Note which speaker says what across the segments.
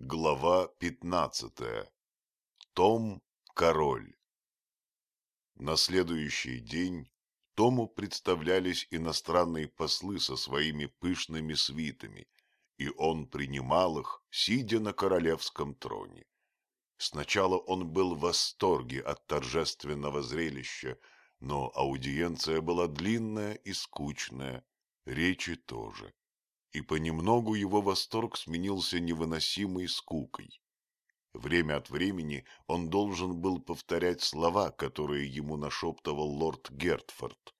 Speaker 1: Глава пятнадцатая. Том Король. На следующий день Тому представлялись иностранные послы со своими пышными свитами, и он принимал их, сидя на королевском троне. Сначала он был в восторге от торжественного зрелища, но аудиенция была длинная и скучная, речи тоже и понемногу его восторг сменился невыносимой скукой. Время от времени он должен был повторять слова, которые ему нашептывал лорд Гертфорд.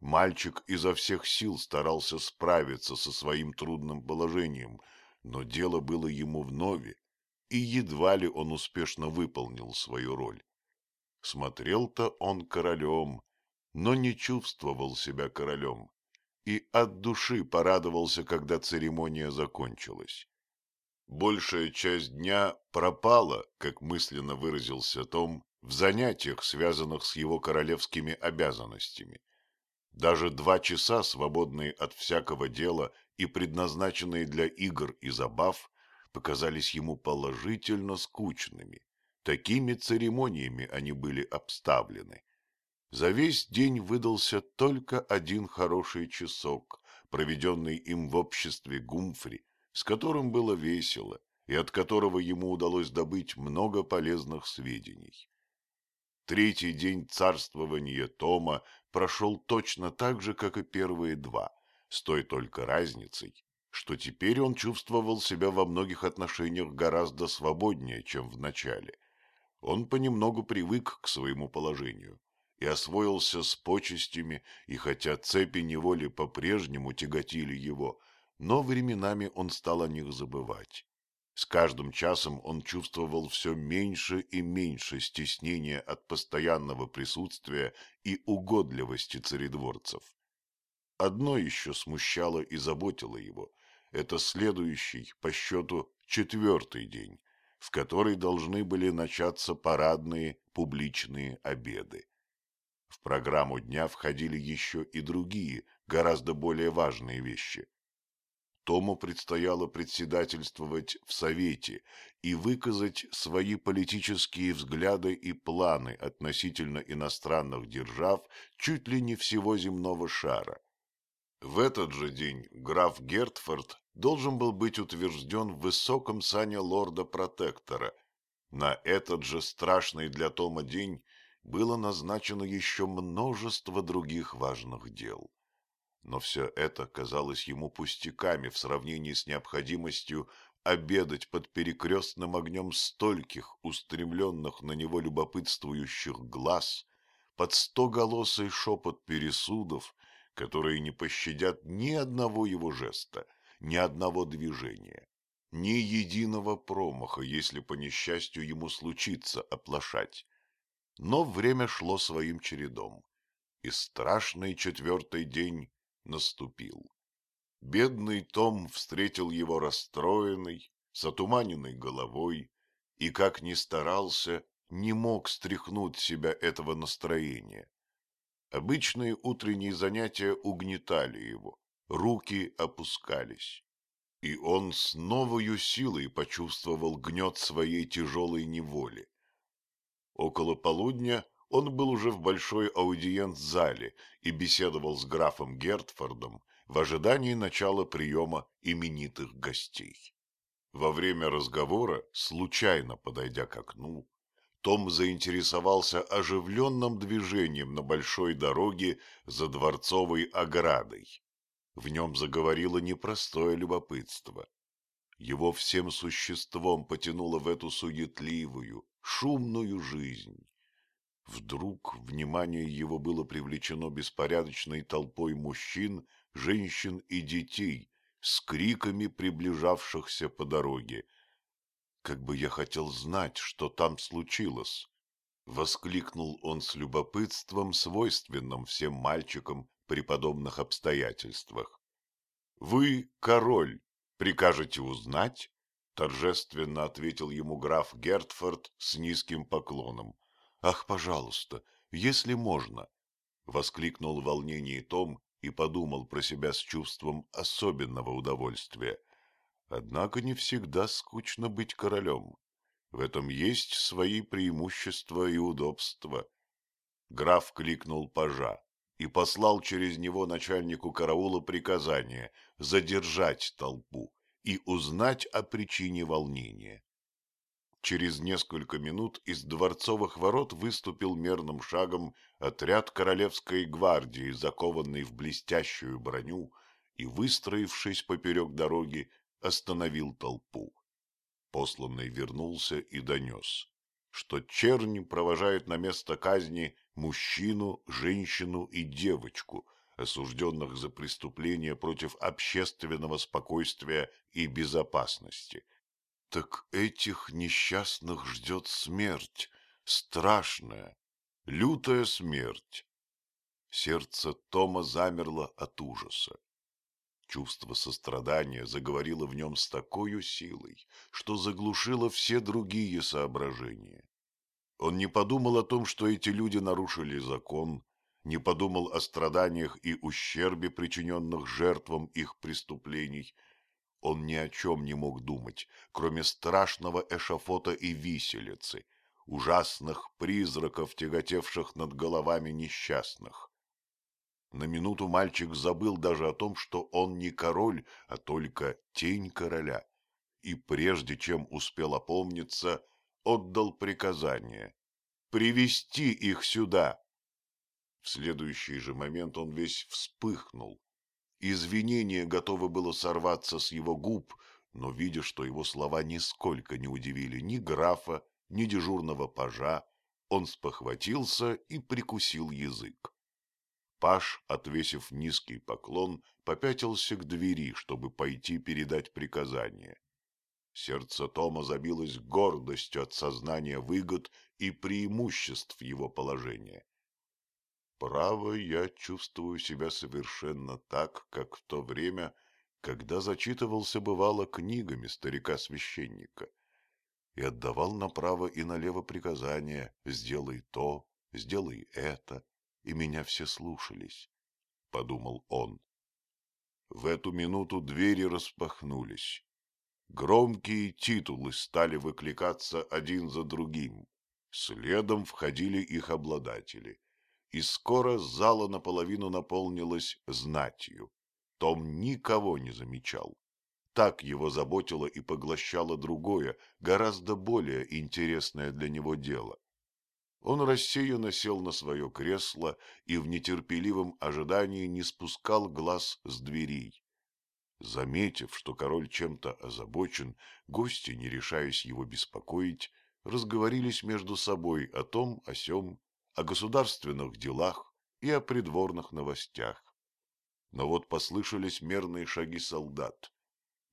Speaker 1: Мальчик изо всех сил старался справиться со своим трудным положением, но дело было ему вновь, и едва ли он успешно выполнил свою роль. Смотрел-то он королем, но не чувствовал себя королем и от души порадовался, когда церемония закончилась. Большая часть дня пропала, как мысленно выразился Том, в занятиях, связанных с его королевскими обязанностями. Даже два часа, свободные от всякого дела и предназначенные для игр и забав, показались ему положительно скучными. Такими церемониями они были обставлены. За весь день выдался только один хороший часок, проведенный им в обществе Гумфри, с которым было весело и от которого ему удалось добыть много полезных сведений. Третий день царствования Тома прошел точно так же, как и первые два, с той только разницей, что теперь он чувствовал себя во многих отношениях гораздо свободнее, чем в начале. Он понемногу привык к своему положению и освоился с почестями, и хотя цепи неволи по-прежнему тяготили его, но временами он стал о них забывать. С каждым часом он чувствовал все меньше и меньше стеснения от постоянного присутствия и угодливости царедворцев. Одно еще смущало и заботило его – это следующий, по счету, четвертый день, в который должны были начаться парадные публичные обеды. В программу дня входили еще и другие, гораздо более важные вещи. Тому предстояло председательствовать в Совете и выказать свои политические взгляды и планы относительно иностранных держав чуть ли не всего земного шара. В этот же день граф Гертфорд должен был быть утвержден в высоком сане лорда-протектора. На этот же страшный для Тома день было назначено еще множество других важных дел. Но все это казалось ему пустяками в сравнении с необходимостью обедать под перекрестным огнем стольких устремленных на него любопытствующих глаз, под стоголосый шепот пересудов, которые не пощадят ни одного его жеста, ни одного движения, ни единого промаха, если по несчастью ему случится оплошать. Но время шло своим чередом, и страшный четвертый день наступил. Бедный Том встретил его расстроенный, с отуманенной головой, и, как ни старался, не мог стряхнуть себя этого настроения. Обычные утренние занятия угнетали его, руки опускались, и он с новою силой почувствовал гнет своей тяжелой неволи. Около полудня он был уже в большой аудиент-зале и беседовал с графом Гертфордом в ожидании начала приема именитых гостей. Во время разговора, случайно подойдя к окну, том заинтересовался оживленным движением на большой дороге за дворцовой оградой. В нем заговорило непростое любопытство. Его всем существом потянуло в эту суетливую, шумную жизнь. Вдруг внимание его было привлечено беспорядочной толпой мужчин, женщин и детей с криками приближавшихся по дороге. «Как бы я хотел знать, что там случилось!» — воскликнул он с любопытством, свойственным всем мальчикам при подобных обстоятельствах. «Вы король, прикажете узнать?» Торжественно ответил ему граф Гертфорд с низким поклоном. «Ах, пожалуйста, если можно!» — воскликнул в волнении Том и подумал про себя с чувством особенного удовольствия. Однако не всегда скучно быть королем. В этом есть свои преимущества и удобства. Граф кликнул пажа и послал через него начальнику караула приказание задержать толпу и узнать о причине волнения. Через несколько минут из дворцовых ворот выступил мерным шагом отряд королевской гвардии, закованный в блестящую броню, и, выстроившись поперек дороги, остановил толпу. Посланный вернулся и донес, что черни провожают на место казни мужчину, женщину и девочку, осужденных за преступления против общественного спокойствия и безопасности – так этих несчастных ждет смерть, страшная, лютая смерть. Сердце Тома замерло от ужаса. Чувство сострадания заговорило в нем с такой силой, что заглушило все другие соображения. Он не подумал о том, что эти люди нарушили закон, не подумал о страданиях и ущербе, причиненных жертвам их преступлений – он ни о чем не мог думать, кроме страшного эшафота и виселицы, ужасных призраков, тяготевших над головами несчастных. На минуту мальчик забыл даже о том, что он не король, а только тень короля, и прежде чем успел опомниться, отдал приказание привести их сюда. В следующий же момент он весь вспыхнул, Извинение готово было сорваться с его губ, но, видя, что его слова нисколько не удивили ни графа, ни дежурного пажа, он спохватился и прикусил язык. Паш, отвесив низкий поклон, попятился к двери, чтобы пойти передать приказание. Сердце Тома забилось гордостью от сознания выгод и преимуществ его положения. Право, я чувствую себя совершенно так, как в то время, когда зачитывался бывало книгами старика-священника и отдавал направо и налево приказания «сделай то, сделай это», и меня все слушались, — подумал он. В эту минуту двери распахнулись. Громкие титулы стали выкликаться один за другим. Следом входили их обладатели и скоро зала наполовину наполнилась знатью. Том никого не замечал. Так его заботило и поглощало другое, гораздо более интересное для него дело. Он рассеянно сел на свое кресло и в нетерпеливом ожидании не спускал глаз с дверей. Заметив, что король чем-то озабочен, гости, не решаясь его беспокоить, разговорились между собой о том, о сем, о государственных делах и о придворных новостях. Но вот послышались мерные шаги солдат,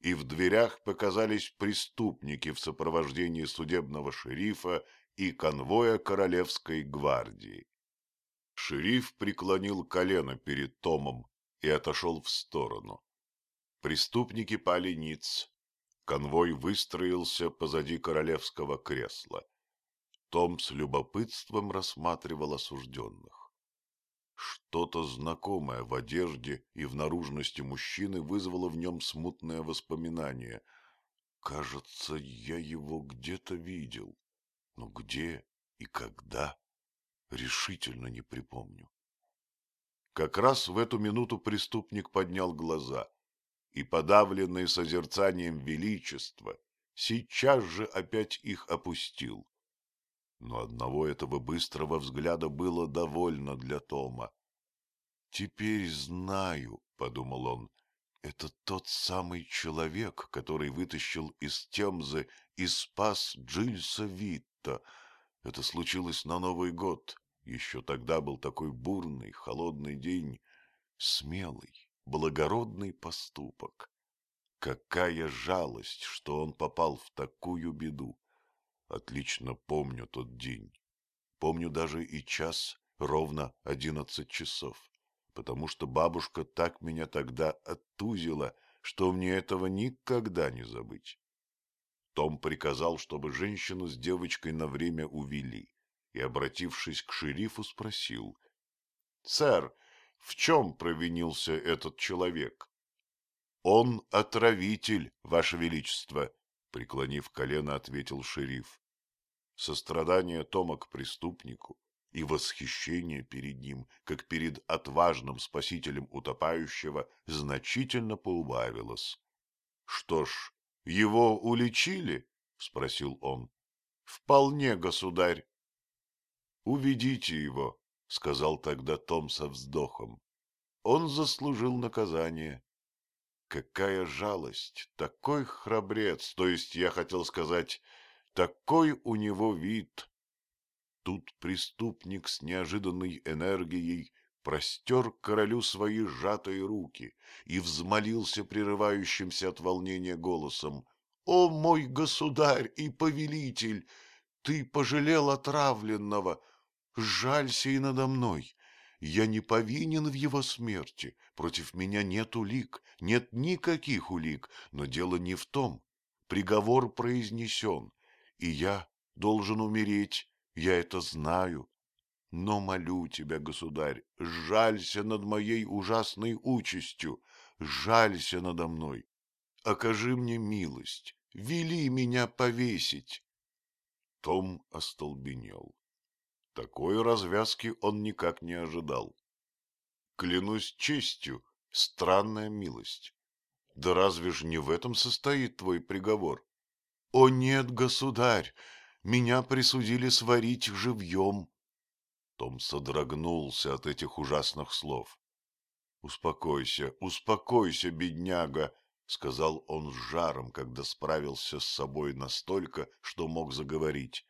Speaker 1: и в дверях показались преступники в сопровождении судебного шерифа и конвоя королевской гвардии. Шериф преклонил колено перед Томом и отошел в сторону. Преступники пали ниц. Конвой выстроился позади королевского кресла. Том с любопытством рассматривал осужденных. Что-то знакомое в одежде и в наружности мужчины вызвало в нем смутное воспоминание. Кажется, я его где-то видел. Но где и когда, решительно не припомню. Как раз в эту минуту преступник поднял глаза и, подавленный созерцанием величества, сейчас же опять их опустил но одного этого быстрого взгляда было довольно для Тома. «Теперь знаю», — подумал он, — «это тот самый человек, который вытащил из Темзы и спас Джильса Витта. Это случилось на Новый год. Еще тогда был такой бурный, холодный день. Смелый, благородный поступок. Какая жалость, что он попал в такую беду. Отлично помню тот день. Помню даже и час, ровно одиннадцать часов, потому что бабушка так меня тогда оттузила, что мне этого никогда не забыть. Том приказал, чтобы женщину с девочкой на время увели, и, обратившись к шерифу, спросил. — Сэр, в чем провинился этот человек? Он отравитель, ваше величество, преклонив колено, ответил шериф. Сострадание Тома к преступнику и восхищение перед ним, как перед отважным спасителем утопающего, значительно поубавилось. — Что ж, его уличили? — спросил он. — Вполне, государь. — Уведите его, — сказал тогда Том со вздохом. Он заслужил наказание. Какая жалость, такой храбрец, то есть я хотел сказать, такой у него вид. Тут преступник с неожиданной энергией простер королю свои сжатые руки и взмолился прерывающимся от волнения голосом. «О, мой государь и повелитель! Ты пожалел отравленного! Жалься и надо мной! Я не повинен в его смерти, против меня нет улик, нет никаких улик, но дело не в том. Приговор произнесен, и я должен умереть, я это знаю. Но молю тебя, государь, жалься над моей ужасной участью, жалься надо мной. Окажи мне милость, вели меня повесить. Том остолбенел. Такой развязки он никак не ожидал. Клянусь честью, странная милость. Да разве ж не в этом состоит твой приговор? О нет, государь, меня присудили сварить живьем. Том содрогнулся от этих ужасных слов. «Успокойся, успокойся, бедняга», — сказал он с жаром, когда справился с собой настолько, что мог заговорить.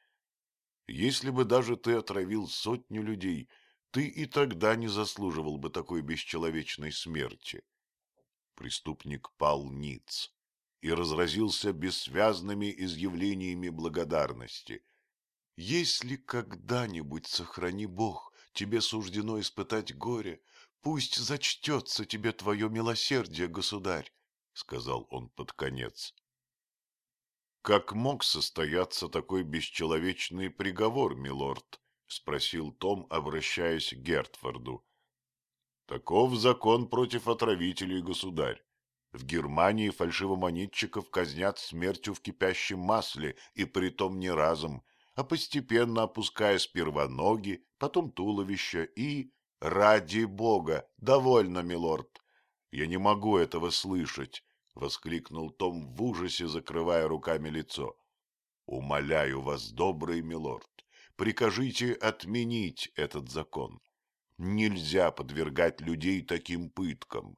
Speaker 1: Если бы даже ты отравил сотню людей, ты и тогда не заслуживал бы такой бесчеловечной смерти. Преступник пал ниц и разразился бессвязными изъявлениями благодарности. Если когда-нибудь, сохрани Бог, тебе суждено испытать горе, пусть зачтется тебе твое милосердие, государь, — сказал он под конец. «Как мог состояться такой бесчеловечный приговор, милорд?» — спросил Том, обращаясь к Гертфорду. «Таков закон против отравителей, государь. В Германии фальшивомонетчиков казнят смертью в кипящем масле, и притом не разом, а постепенно опуская сперва ноги, потом туловище и... Ради бога! Довольно, милорд! Я не могу этого слышать. — воскликнул Том в ужасе, закрывая руками лицо. — Умоляю вас, добрый милорд, прикажите отменить этот закон. Нельзя подвергать людей таким пыткам.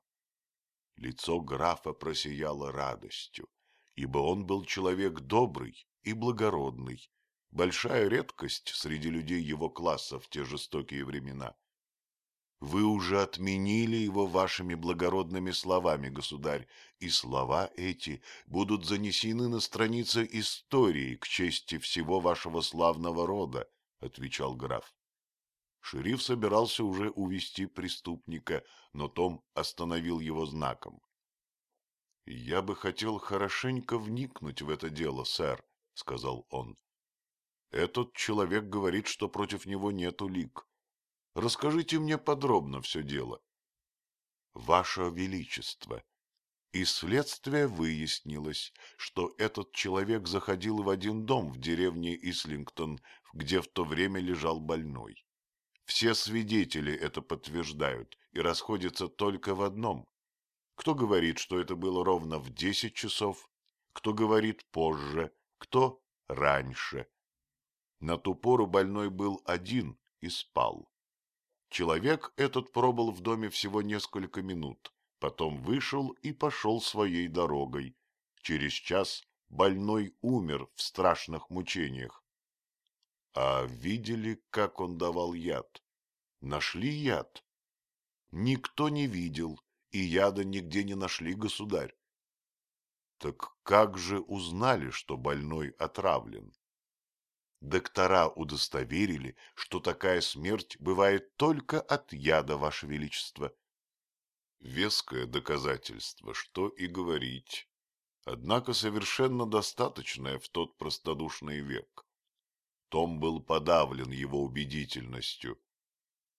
Speaker 1: Лицо графа просияло радостью, ибо он был человек добрый и благородный, большая редкость среди людей его класса в те жестокие времена. Вы уже отменили его вашими благородными словами, государь, и слова эти будут занесены на страницы истории к чести всего вашего славного рода, — отвечал граф. Шериф собирался уже увести преступника, но Том остановил его знаком. — Я бы хотел хорошенько вникнуть в это дело, сэр, — сказал он. — Этот человек говорит, что против него нет улик. Расскажите мне подробно все дело. Ваше Величество, из следствия выяснилось, что этот человек заходил в один дом в деревне Ислингтон, где в то время лежал больной. Все свидетели это подтверждают и расходятся только в одном. Кто говорит, что это было ровно в десять часов, кто говорит позже, кто раньше. На ту пору больной был один и спал. Человек этот пробыл в доме всего несколько минут, потом вышел и пошел своей дорогой. Через час больной умер в страшных мучениях. А видели, как он давал яд? Нашли яд? Никто не видел, и яда нигде не нашли, государь. Так как же узнали, что больной отравлен? Доктора удостоверили, что такая смерть бывает только от яда, Ваше Величество. Веское доказательство, что и говорить. Однако совершенно достаточное в тот простодушный век. Том был подавлен его убедительностью.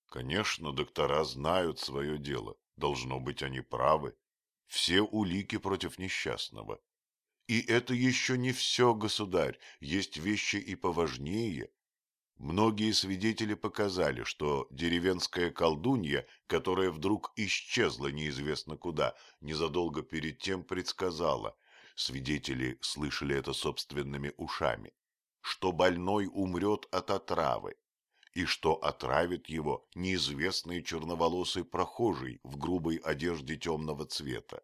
Speaker 1: Конечно, доктора знают свое дело, должно быть, они правы. все улики против несчастного. И это еще не все, государь, есть вещи и поважнее. Многие свидетели показали, что деревенская колдунья, которая вдруг исчезла неизвестно куда, незадолго перед тем предсказала, свидетели слышали это собственными ушами, что больной умрет от отравы, и что отравит его неизвестный черноволосый прохожий в грубой одежде темного цвета.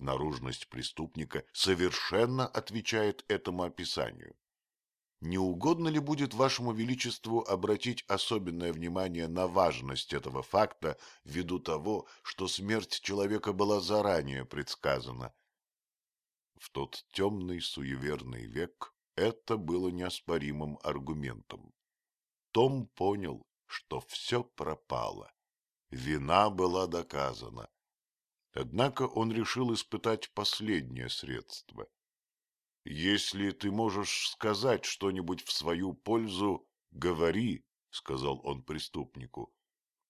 Speaker 1: Наружность преступника совершенно отвечает этому описанию. Не угодно ли будет вашему величеству обратить особенное внимание на важность этого факта ввиду того, что смерть человека была заранее предсказана? В тот темный суеверный век это было неоспоримым аргументом. Том понял, что все пропало. Вина была доказана. Однако он решил испытать последнее средство — «Если ты можешь сказать что-нибудь в свою пользу, говори», — сказал он преступнику.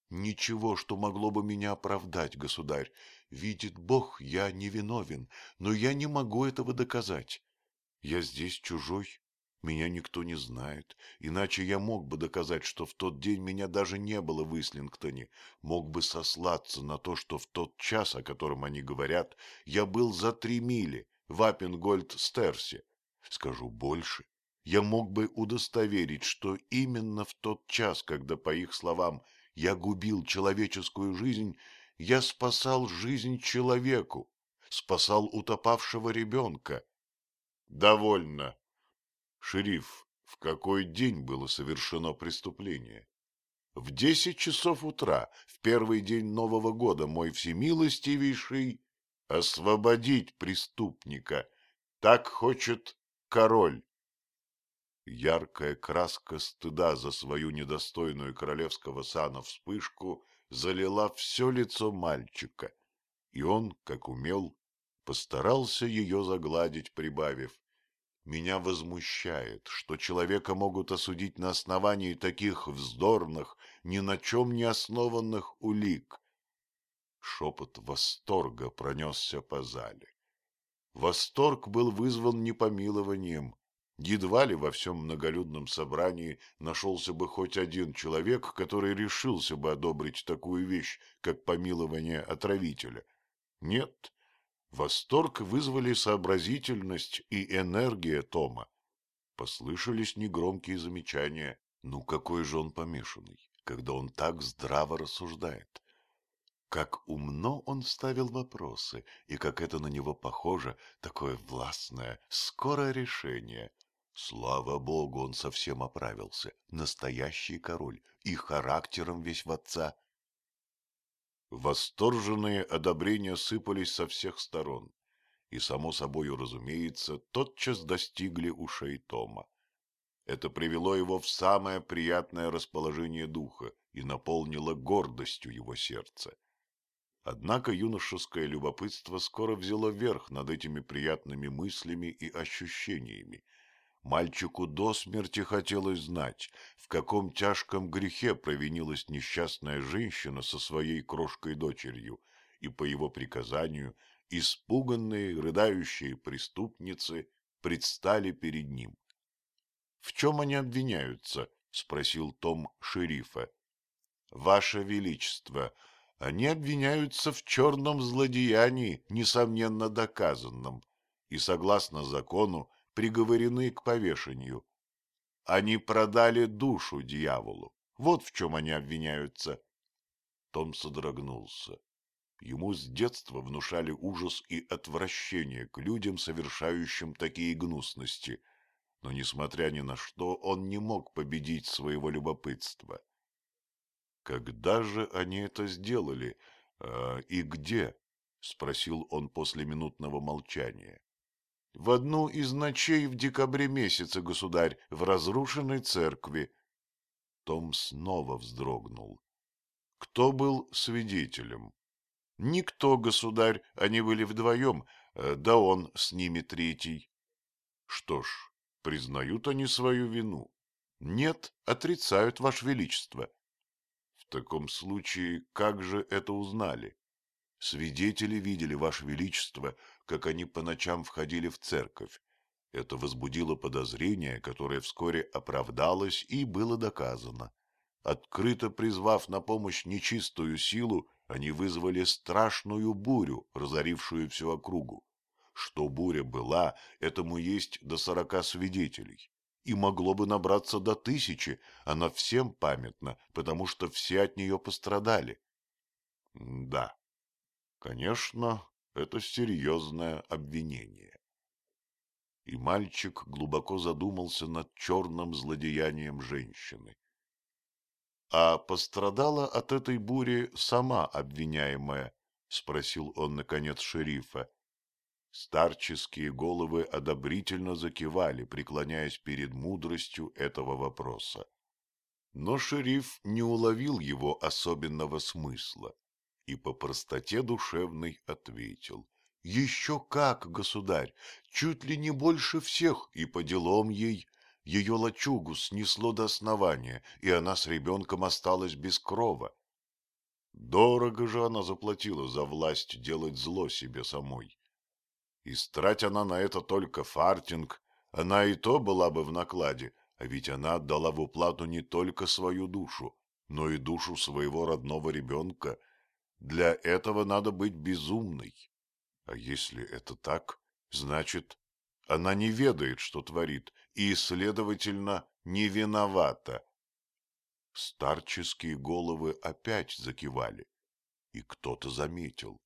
Speaker 1: «Ничего, что могло бы меня оправдать, государь. Видит Бог, я невиновен, но я не могу этого доказать. Я здесь чужой, меня никто не знает, иначе я мог бы доказать, что в тот день меня даже не было в Ислингтоне, мог бы сослаться на то, что в тот час, о котором они говорят, я был за три мили, в Аппенгольд-Стерсе. Скажу больше, я мог бы удостоверить, что именно в тот час, когда, по их словам, я губил человеческую жизнь, я спасал жизнь человеку, спасал утопавшего ребенка. Довольно. Шериф, в какой день было совершено преступление? В десять часов утра, в первый день Нового года, мой всемилостивейший освободить преступника. Так хочет король. Яркая краска стыда за свою недостойную королевского сана вспышку залила все лицо мальчика, и он, как умел, постарался ее загладить, прибавив. Меня возмущает, что человека могут осудить на основании таких вздорных, ни на чем не основанных улик. Шепот восторга пронесся по зале. Восторг был вызван не помилованием. Едва ли во всем многолюдном собрании нашелся бы хоть один человек, который решился бы одобрить такую вещь, как помилование отравителя. Нет, восторг вызвали сообразительность и энергия Тома. Послышались негромкие замечания. Ну какой же он помешанный, когда он так здраво рассуждает. Как умно он ставил вопросы, и как это на него похоже, такое властное, скорое решение. Слава богу, он совсем оправился, настоящий король, и характером весь в отца. Восторженные одобрения сыпались со всех сторон, и, само собою разумеется, тотчас достигли ушей Тома. Это привело его в самое приятное расположение духа и наполнило гордостью его сердце. Однако юношеское любопытство скоро взяло верх над этими приятными мыслями и ощущениями. Мальчику до смерти хотелось знать, в каком тяжком грехе провинилась несчастная женщина со своей крошкой-дочерью, и по его приказанию испуганные, рыдающие преступницы предстали перед ним. — В чем они обвиняются? — спросил Том шерифа. — Ваше Величество, — они обвиняются в черном злодеянии, несомненно доказанном, и, согласно закону, приговорены к повешению. Они продали душу дьяволу. Вот в чем они обвиняются. Том содрогнулся. Ему с детства внушали ужас и отвращение к людям, совершающим такие гнусности. Но, несмотря ни на что, он не мог победить своего любопытства. Когда же они это сделали? А, и где? — спросил он после минутного молчания. — В одну из ночей в декабре месяце, государь, в разрушенной церкви. Том снова вздрогнул. Кто был свидетелем? — Никто, государь, они были вдвоем, э, да он с ними третий. — Что ж, признают они свою вину? — Нет, отрицают, Ваше Величество. — в таком случае, как же это узнали? Свидетели видели, Ваше Величество, как они по ночам входили в церковь. Это возбудило подозрение, которое вскоре оправдалось и было доказано. Открыто призвав на помощь нечистую силу, они вызвали страшную бурю, разорившую всю округу. Что буря была, этому есть до сорока свидетелей. И могло бы набраться до тысячи, она всем памятна, потому что все от нее пострадали. Да, конечно, это серьезное обвинение. И мальчик глубоко задумался над черным злодеянием женщины. А пострадала от этой бури сама обвиняемая? — спросил он, наконец, шерифа. Старческие головы одобрительно закивали, преклоняясь перед мудростью этого вопроса. Но шериф не уловил его особенного смысла и по простоте душевной ответил. — Еще как, государь, чуть ли не больше всех, и по делам ей ее лачугу снесло до основания, и она с ребенком осталась без крова. Дорого же она заплатила за власть делать зло себе самой. И страть она на это только фартинг, она и то была бы в накладе, а ведь она отдала в уплату не только свою душу, но и душу своего родного ребенка. Для этого надо быть безумной. А если это так, значит, она не ведает, что творит, и, следовательно, не виновата. Старческие головы опять закивали, и кто-то заметил.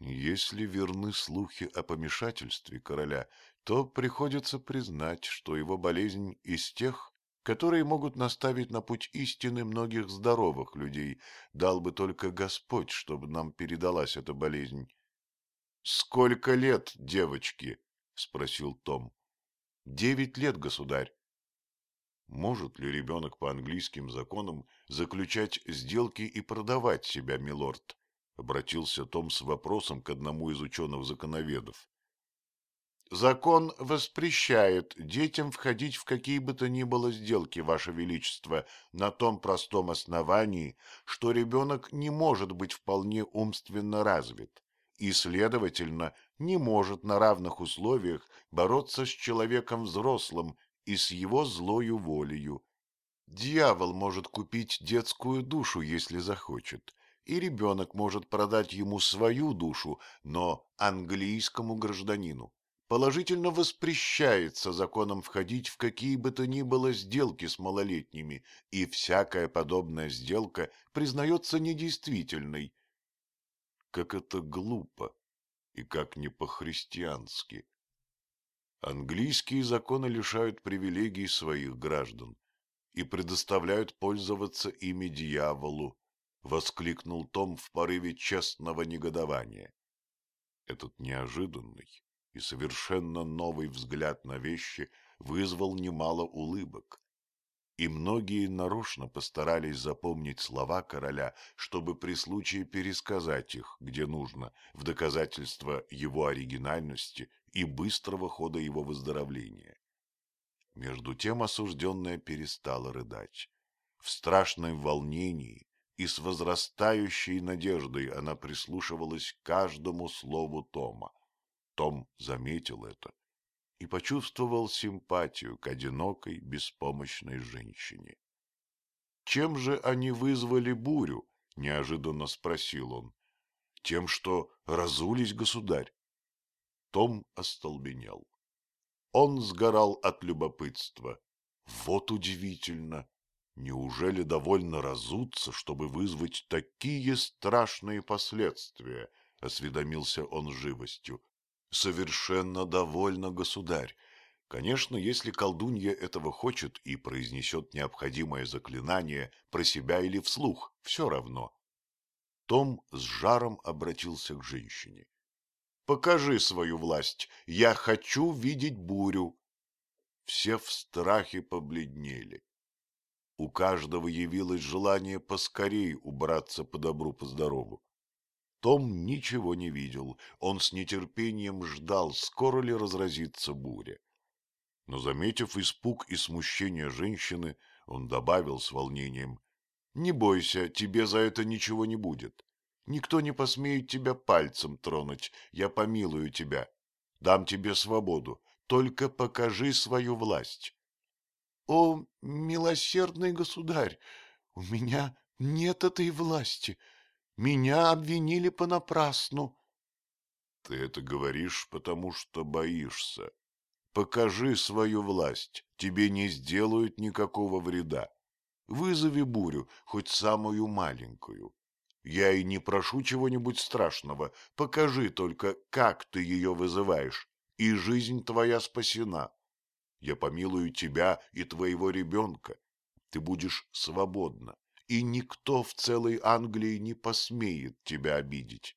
Speaker 1: Если верны слухи о помешательстве короля, то приходится признать, что его болезнь из тех, которые могут наставить на путь истины многих здоровых людей, дал бы только Господь, чтобы нам передалась эта болезнь. — Сколько лет, девочки? — спросил Том. Девять лет, государь. Может ли ребенок по английским законам заключать сделки и продавать себя, милорд? Обратился Том с вопросом к одному из ученых-законоведов. Закон воспрещает детям входить в какие бы то ни было сделки, Ваше Величество, на том простом основании, что ребенок не может быть вполне умственно развит и, следовательно, не может на равных условиях бороться с человеком взрослым и с его злою волею. Дьявол может купить детскую душу, если захочет, и ребенок может продать ему свою душу, но английскому гражданину положительно воспрещается законом входить в какие бы то ни было сделки с малолетними, и всякая подобная сделка признается недействительной. Как это глупо! и как не по-христиански. Английские законы лишают привилегий своих граждан и предоставляют пользоваться ими дьяволу, — воскликнул Том в порыве честного негодования. Этот неожиданный и совершенно новый взгляд на вещи вызвал немало улыбок и многие нарочно постарались запомнить слова короля, чтобы при случае пересказать их, где нужно, в доказательство его оригинальности и быстрого хода его выздоровления. Между тем осужденная перестала рыдать. В страшном волнении и с возрастающей надеждой она прислушивалась к каждому слову Тома. Том заметил это и почувствовал симпатию к одинокой, беспомощной женщине. — Чем же они вызвали бурю? — неожиданно спросил он. — Тем, что разулись, государь. Том остолбенел. Он сгорал от любопытства. Вот удивительно! Неужели довольно разуться, чтобы вызвать такие страшные последствия? — осведомился он живостью совершенно довольна, государь. Конечно, если колдунья этого хочет и произнесет необходимое заклинание про себя или вслух, все равно. Том с жаром обратился к женщине. «Покажи свою власть, я хочу видеть бурю». Все в страхе побледнели. У каждого явилось желание поскорей убраться по добру, по здорову. Том ничего не видел, он с нетерпением ждал, скоро ли разразится буря. Но, заметив испуг и смущение женщины, он добавил с волнением, «Не бойся, тебе за это ничего не будет. Никто не посмеет тебя пальцем тронуть, я помилую тебя. Дам тебе свободу, только покажи свою власть. — О, милосердный государь, у меня нет этой власти. Меня обвинили понапрасну. — Ты это говоришь, потому что боишься. Покажи свою власть, тебе не сделают никакого вреда. Вызови бурю, хоть самую маленькую. Я и не прошу чего-нибудь страшного, покажи только, как ты ее вызываешь, и жизнь твоя спасена. Я помилую тебя и твоего ребенка. Ты будешь свободна, и никто в целой Англии не посмеет тебя обидеть.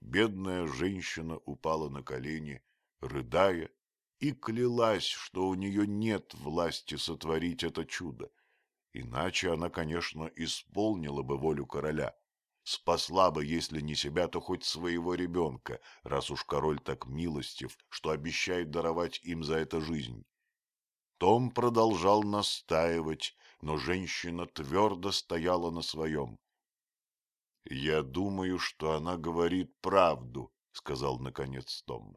Speaker 1: Бедная женщина упала на колени, рыдая, и клялась, что у нее нет власти сотворить это чудо. Иначе она, конечно, исполнила бы волю короля, спасла бы, если не себя, то хоть своего ребенка, раз уж король так милостив, что обещает даровать им за это жизнь. Том продолжал настаивать, но женщина твердо стояла на своем. — Я думаю, что она говорит правду, — сказал наконец Том.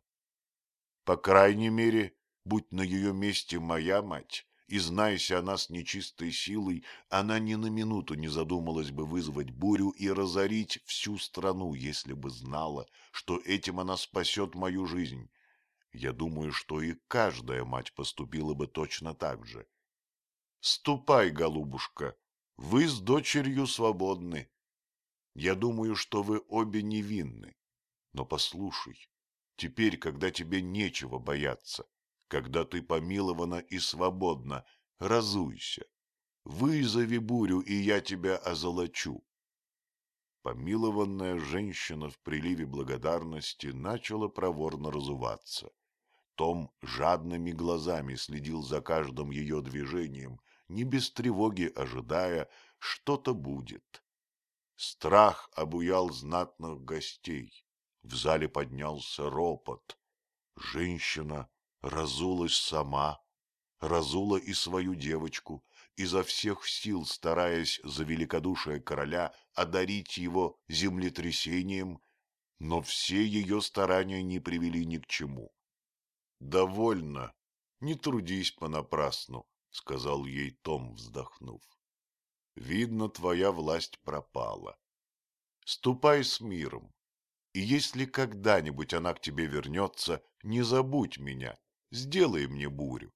Speaker 1: — По крайней мере, будь на ее месте моя мать, и знайся она с нечистой силой, она ни на минуту не задумалась бы вызвать бурю и разорить всю страну, если бы знала, что этим она спасет мою жизнь. Я думаю, что и каждая мать поступила бы точно так же. Ступай, голубушка, вы с дочерью свободны. Я думаю, что вы обе невинны. Но послушай, теперь, когда тебе нечего бояться, когда ты помилована и свободна, разуйся. Вызови бурю, и я тебя озолочу. Помилованная женщина в приливе благодарности начала проворно разуваться. Том жадными глазами следил за каждым ее движением, не без тревоги ожидая, что-то будет. Страх обуял знатных гостей. В зале поднялся ропот. Женщина разулась сама, разула и свою девочку, изо всех сил стараясь за великодушие короля одарить его землетрясением, но все ее старания не привели ни к чему. «Довольно, не трудись понапрасну», — сказал ей Том, вздохнув. «Видно, твоя власть пропала. Ступай с миром, и если когда-нибудь она к тебе вернется, не забудь меня, сделай мне бурю.